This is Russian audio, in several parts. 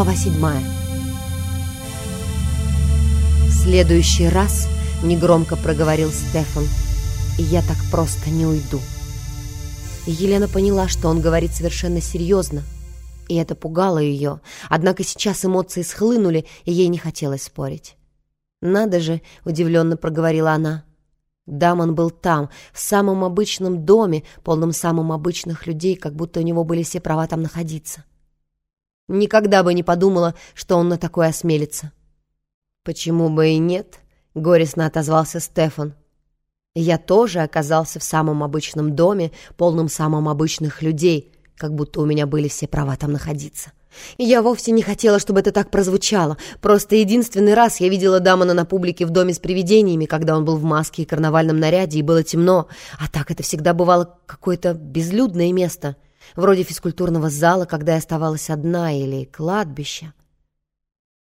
Глава седьмая «В следующий раз», — негромко проговорил Стефан, — «я так просто не уйду». Елена поняла, что он говорит совершенно серьезно, и это пугало ее, однако сейчас эмоции схлынули, и ей не хотелось спорить. «Надо же», — удивленно проговорила она, — Дамон был там, в самом обычном доме, полном самым обычных людей, как будто у него были все права там находиться. Никогда бы не подумала, что он на такое осмелится. «Почему бы и нет?» — горестно отозвался Стефан. «Я тоже оказался в самом обычном доме, полном самым обычных людей, как будто у меня были все права там находиться. И я вовсе не хотела, чтобы это так прозвучало. Просто единственный раз я видела Дамона на публике в доме с привидениями, когда он был в маске и карнавальном наряде, и было темно. А так это всегда бывало какое-то безлюдное место» вроде физкультурного зала, когда я оставалась одна, или кладбища.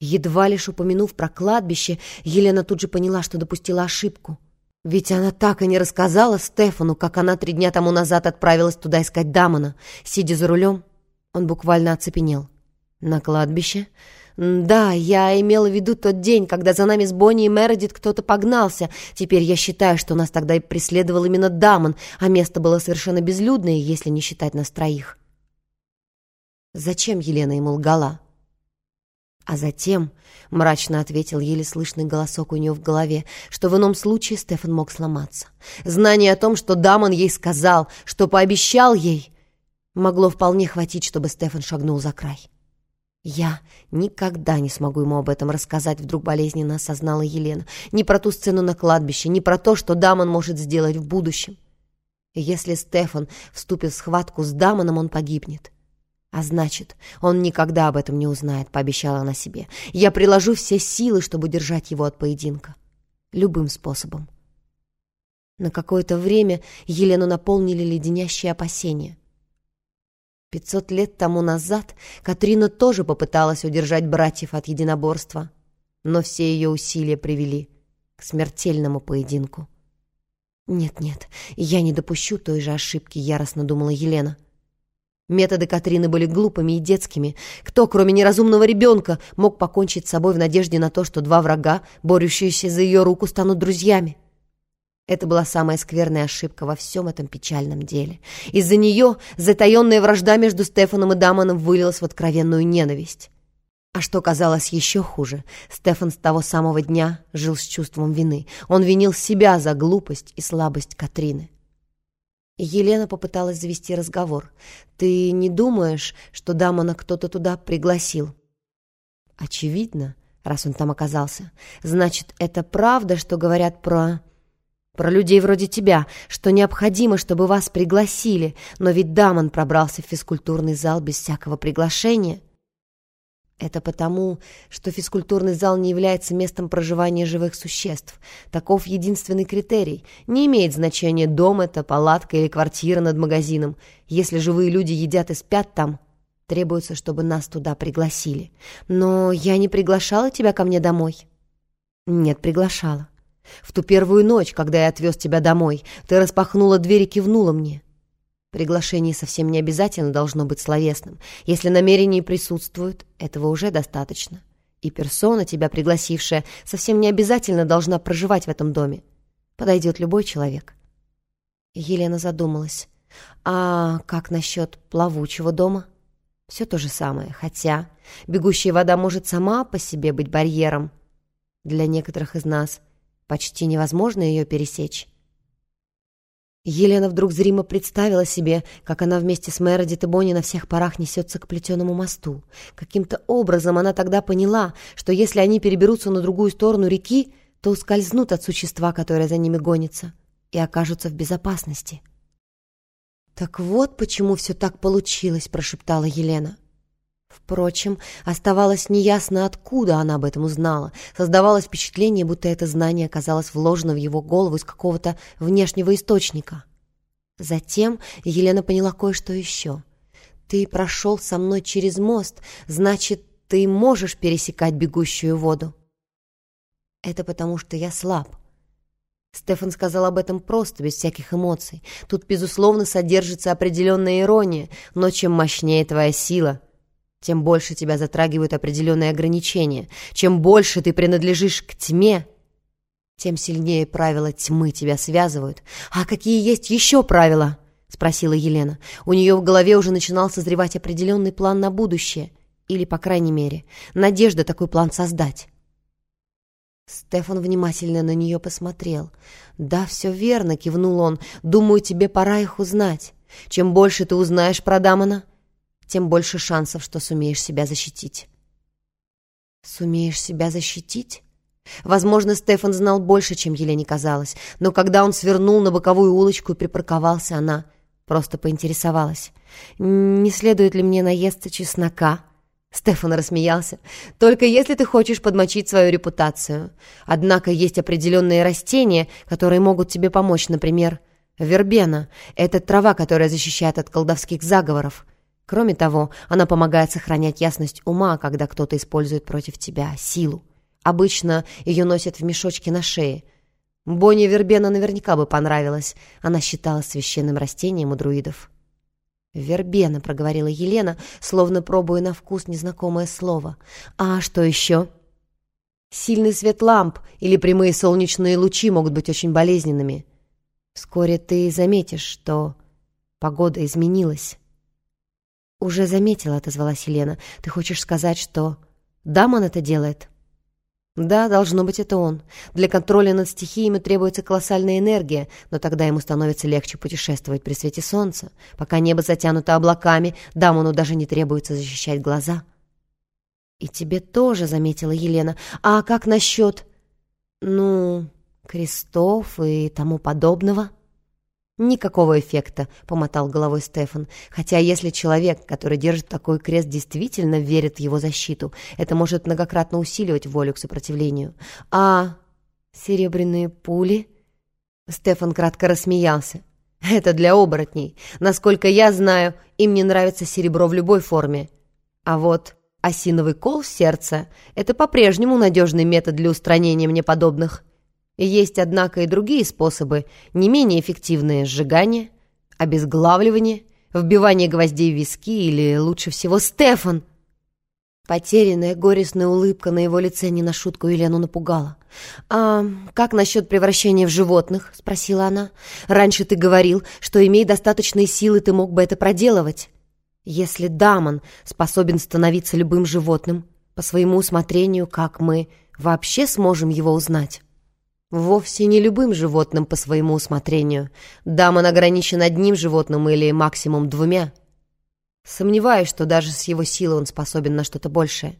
Едва лишь упомянув про кладбище, Елена тут же поняла, что допустила ошибку. Ведь она так и не рассказала Стефану, как она три дня тому назад отправилась туда искать Дамона. Сидя за рулем, он буквально оцепенел. На кладбище «Да, я имела в виду тот день, когда за нами с Бонни и Мередит кто-то погнался. Теперь я считаю, что нас тогда и преследовал именно Дамон, а место было совершенно безлюдное, если не считать нас троих». Зачем Елена ему лгала? А затем, — мрачно ответил еле слышный голосок у нее в голове, что в ином случае Стефан мог сломаться. Знание о том, что Дамон ей сказал, что пообещал ей, могло вполне хватить, чтобы Стефан шагнул за край. «Я никогда не смогу ему об этом рассказать», — вдруг болезненно осознала Елена. «Ни про ту сцену на кладбище, ни про то, что Дамон может сделать в будущем. Если Стефан вступит в схватку с Дамоном, он погибнет. А значит, он никогда об этом не узнает», — пообещала она себе. «Я приложу все силы, чтобы держать его от поединка. Любым способом». На какое-то время Елену наполнили леденящие опасения — Пятьсот лет тому назад Катрина тоже попыталась удержать братьев от единоборства, но все ее усилия привели к смертельному поединку. «Нет-нет, я не допущу той же ошибки», — яростно думала Елена. Методы Катрины были глупыми и детскими. Кто, кроме неразумного ребенка, мог покончить с собой в надежде на то, что два врага, борющиеся за ее руку, станут друзьями? Это была самая скверная ошибка во всем этом печальном деле. Из-за нее затаенная вражда между Стефаном и Дамоном вылилась в откровенную ненависть. А что казалось еще хуже, Стефан с того самого дня жил с чувством вины. Он винил себя за глупость и слабость Катрины. Елена попыталась завести разговор. «Ты не думаешь, что Дамона кто-то туда пригласил?» «Очевидно, раз он там оказался. Значит, это правда, что говорят про...» Про людей вроде тебя, что необходимо, чтобы вас пригласили, но ведь Дамон пробрался в физкультурный зал без всякого приглашения. Это потому, что физкультурный зал не является местом проживания живых существ. Таков единственный критерий. Не имеет значения, дом это, палатка или квартира над магазином. Если живые люди едят и спят там, требуется, чтобы нас туда пригласили. Но я не приглашала тебя ко мне домой. Нет, приглашала. В ту первую ночь, когда я отвез тебя домой, ты распахнула дверь и кивнула мне. Приглашение совсем не обязательно должно быть словесным. Если намерения присутствуют, этого уже достаточно. И персона, тебя пригласившая, совсем не обязательно должна проживать в этом доме. Подойдет любой человек. Елена задумалась. А как насчет плавучего дома? Все то же самое, хотя бегущая вода может сама по себе быть барьером. Для некоторых из нас – Почти невозможно ее пересечь. Елена вдруг зримо представила себе, как она вместе с Мередит и Бонни на всех парах несется к плетеному мосту. Каким-то образом она тогда поняла, что если они переберутся на другую сторону реки, то ускользнут от существа, которое за ними гонится, и окажутся в безопасности. «Так вот почему все так получилось», — прошептала Елена. Впрочем, оставалось неясно, откуда она об этом узнала. Создавалось впечатление, будто это знание оказалось вложено в его голову из какого-то внешнего источника. Затем Елена поняла кое-что еще. «Ты прошел со мной через мост, значит, ты можешь пересекать бегущую воду». «Это потому, что я слаб». Стефан сказал об этом просто, без всяких эмоций. Тут, безусловно, содержится определенная ирония, но чем мощнее твоя сила, тем больше тебя затрагивают определенные ограничения. Чем больше ты принадлежишь к тьме, тем сильнее правила тьмы тебя связывают. А какие есть еще правила? — спросила Елена. У нее в голове уже начинал созревать определенный план на будущее. Или, по крайней мере, надежда такой план создать. Стефан внимательно на нее посмотрел. «Да, все верно», — кивнул он. «Думаю, тебе пора их узнать. Чем больше ты узнаешь про Дамона, тем больше шансов, что сумеешь себя защитить». «Сумеешь себя защитить?» Возможно, Стефан знал больше, чем Елене казалось, но когда он свернул на боковую улочку и припарковался, она просто поинтересовалась. «Не следует ли мне наесться чеснока?» Стефан рассмеялся. «Только если ты хочешь подмочить свою репутацию. Однако есть определенные растения, которые могут тебе помочь, например, вербена. Это трава, которая защищает от колдовских заговоров. Кроме того, она помогает сохранять ясность ума, когда кто-то использует против тебя силу. Обычно ее носят в мешочке на шее. Бонни вербена наверняка бы понравилась. Она считалась священным растением у друидов». «Вербена», — проговорила Елена, словно пробуя на вкус незнакомое слово. «А что еще?» «Сильный свет ламп или прямые солнечные лучи могут быть очень болезненными. Вскоре ты заметишь, что погода изменилась». «Уже заметила», — отозвалась Елена. «Ты хочешь сказать, что Дамон это делает?» Да, должно быть, это он. Для контроля над стихиями требуется колоссальная энергия, но тогда ему становится легче путешествовать при свете солнца. Пока небо затянуто облаками, Дамону даже не требуется защищать глаза. «И тебе тоже», — заметила Елена. «А как насчет, ну, крестов и тому подобного?» «Никакого эффекта», — помотал головой Стефан. «Хотя если человек, который держит такой крест, действительно верит в его защиту, это может многократно усиливать волю к сопротивлению. А серебряные пули?» Стефан кратко рассмеялся. «Это для оборотней. Насколько я знаю, им не нравится серебро в любой форме. А вот осиновый кол в сердце — это по-прежнему надежный метод для устранения мне подобных». Есть, однако, и другие способы, не менее эффективные – сжигание, обезглавливание, вбивание гвоздей в виски или, лучше всего, Стефан. Потерянная горестная улыбка на его лице не на шутку Елену напугала. «А как насчет превращения в животных?» — спросила она. «Раньше ты говорил, что, имея достаточные силы, ты мог бы это проделывать. Если Дамон способен становиться любым животным, по своему усмотрению, как мы вообще сможем его узнать?» Вовсе не любым животным по своему усмотрению. Дамон ограничен одним животным или максимум двумя. Сомневаюсь, что даже с его силой он способен на что-то большее.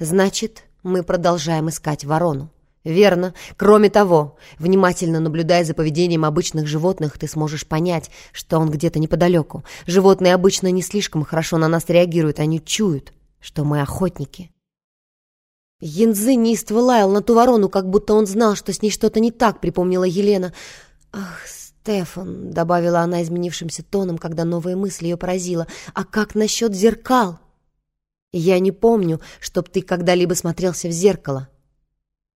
Значит, мы продолжаем искать ворону. Верно. Кроме того, внимательно наблюдая за поведением обычных животных, ты сможешь понять, что он где-то неподалеку. Животные обычно не слишком хорошо на нас реагируют, они чуют, что мы охотники. Янзы неистово лаял на ту ворону, как будто он знал, что с ней что-то не так, припомнила Елена. «Ах, Стефан», — добавила она изменившимся тоном, когда новая мысль ее поразила, «а как насчет зеркал?» «Я не помню, чтоб ты когда-либо смотрелся в зеркало».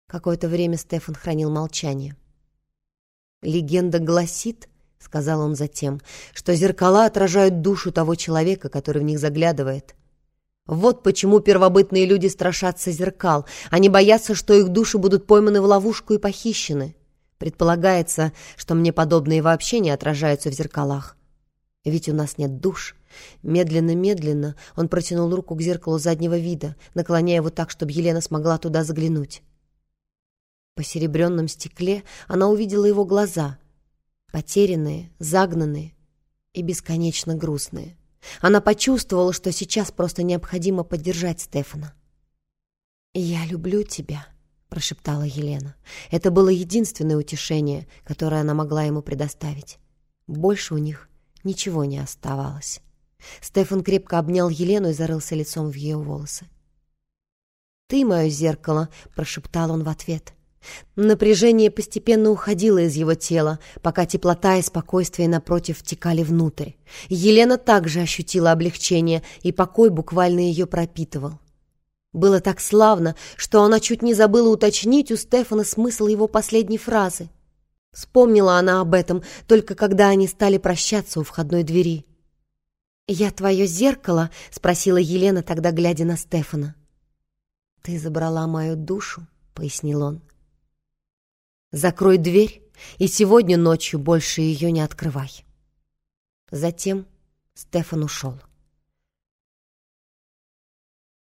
Какое-то время Стефан хранил молчание. «Легенда гласит», — сказал он затем, «что зеркала отражают душу того человека, который в них заглядывает». Вот почему первобытные люди страшатся зеркал. Они боятся, что их души будут пойманы в ловушку и похищены. Предполагается, что мне подобные вообще не отражаются в зеркалах. Ведь у нас нет душ. Медленно-медленно он протянул руку к зеркалу заднего вида, наклоняя его так, чтобы Елена смогла туда заглянуть. По серебряном стекле она увидела его глаза, потерянные, загнанные и бесконечно грустные. Она почувствовала, что сейчас просто необходимо поддержать Стефана. «Я люблю тебя», — прошептала Елена. Это было единственное утешение, которое она могла ему предоставить. Больше у них ничего не оставалось. Стефан крепко обнял Елену и зарылся лицом в ее волосы. «Ты мое зеркало», — прошептал он в ответ. Напряжение постепенно уходило из его тела, пока теплота и спокойствие напротив втекали внутрь. Елена также ощутила облегчение, и покой буквально ее пропитывал. Было так славно, что она чуть не забыла уточнить у Стефана смысл его последней фразы. Вспомнила она об этом только когда они стали прощаться у входной двери. «Я твое зеркало?» — спросила Елена, тогда глядя на Стефана. «Ты забрала мою душу», — пояснил он. «Закрой дверь, и сегодня ночью больше ее не открывай». Затем Стефан ушел.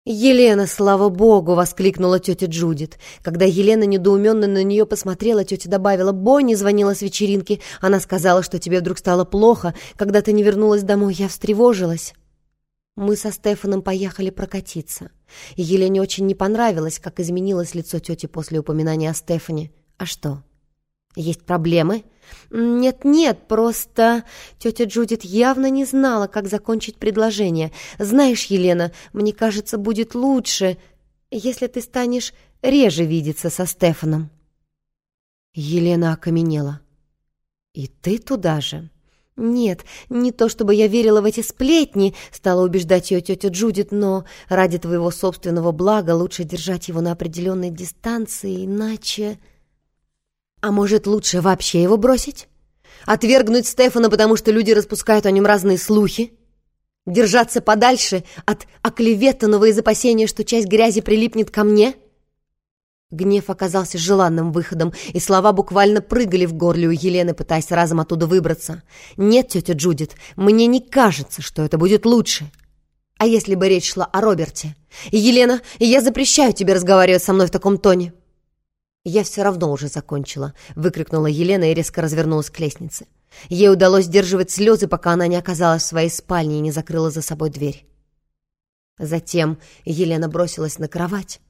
«Елена, слава богу!» — воскликнула тетя Джудит. Когда Елена недоуменно на нее посмотрела, тетя добавила, «Бонни звонила с вечеринки. Она сказала, что тебе вдруг стало плохо. Когда ты не вернулась домой, я встревожилась». Мы со Стефаном поехали прокатиться. Елене очень не понравилось, как изменилось лицо тети после упоминания о Стефане. «А что?» «Есть проблемы?» «Нет-нет, просто...» Тетя Джудит явно не знала, как закончить предложение. «Знаешь, Елена, мне кажется, будет лучше, если ты станешь реже видеться со Стефаном». Елена окаменела. «И ты туда же?» «Нет, не то чтобы я верила в эти сплетни», — стала убеждать ее тетя Джудит, «но ради твоего собственного блага лучше держать его на определенной дистанции, иначе...» А может, лучше вообще его бросить? Отвергнуть Стефана, потому что люди распускают о нем разные слухи? Держаться подальше от оклеветанного из опасения, что часть грязи прилипнет ко мне? Гнев оказался желанным выходом, и слова буквально прыгали в горле у Елены, пытаясь разом оттуда выбраться. «Нет, тетя Джудит, мне не кажется, что это будет лучше». А если бы речь шла о Роберте? «Елена, я запрещаю тебе разговаривать со мной в таком тоне». «Я все равно уже закончила», — выкрикнула Елена и резко развернулась к лестнице. Ей удалось сдерживать слезы, пока она не оказалась в своей спальне и не закрыла за собой дверь. Затем Елена бросилась на кровать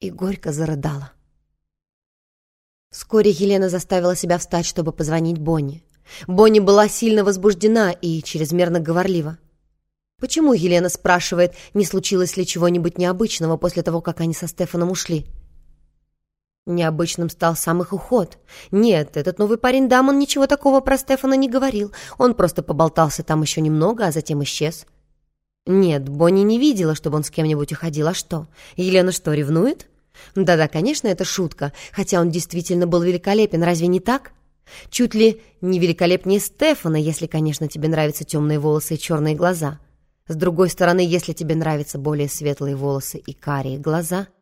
и горько зарыдала. Вскоре Елена заставила себя встать, чтобы позвонить Бонни. Бонни была сильно возбуждена и чрезмерно говорлива. Почему, Елена спрашивает, не случилось ли чего-нибудь необычного после того, как они со Стефаном ушли? Необычным стал сам их уход. Нет, этот новый парень Дамон ничего такого про Стефана не говорил. Он просто поболтался там еще немного, а затем исчез. Нет, Бонни не видела, чтобы он с кем-нибудь уходил. А что? Елена что, ревнует? Да-да, конечно, это шутка, хотя он действительно был великолепен, разве не так? Чуть ли не великолепнее Стефана, если, конечно, тебе нравятся темные волосы и черные глаза. С другой стороны, если тебе нравятся более светлые волосы и карие глаза —